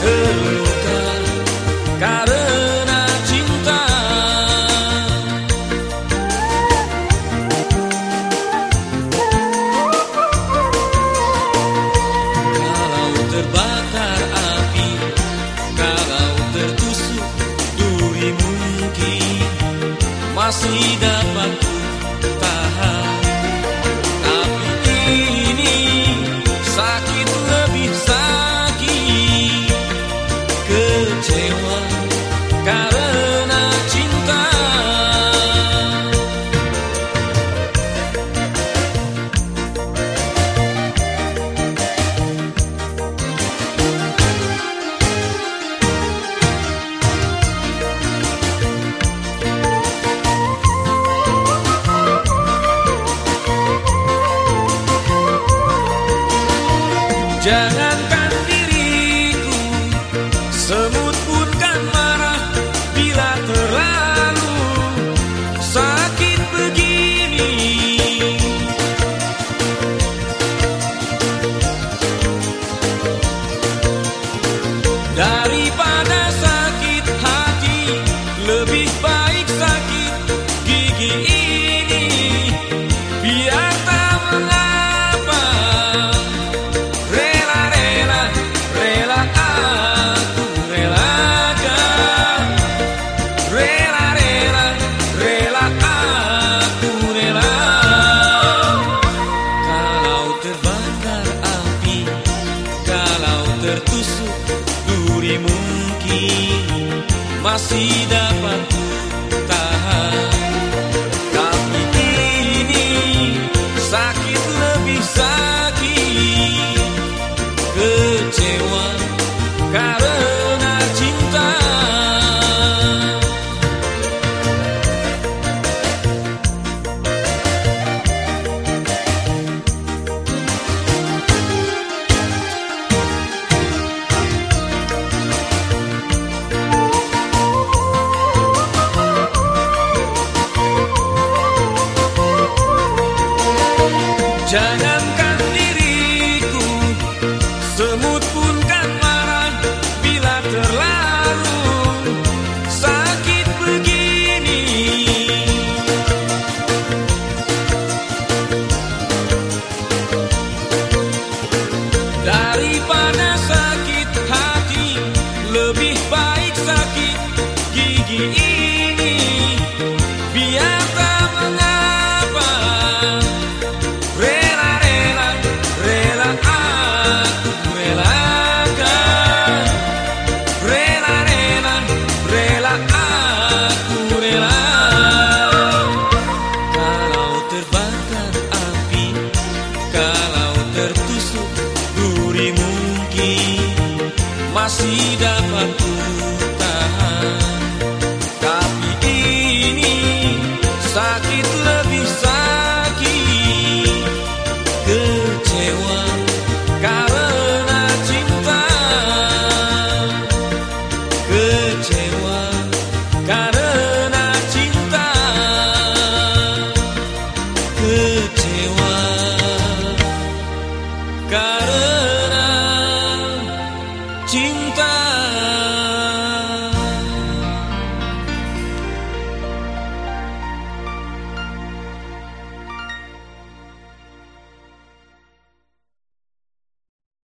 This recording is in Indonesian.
terluka karena cinta. Kalau terbakar api Kalau tertusuk duri mungkin Masih dapat Jangan Masih dapat muchas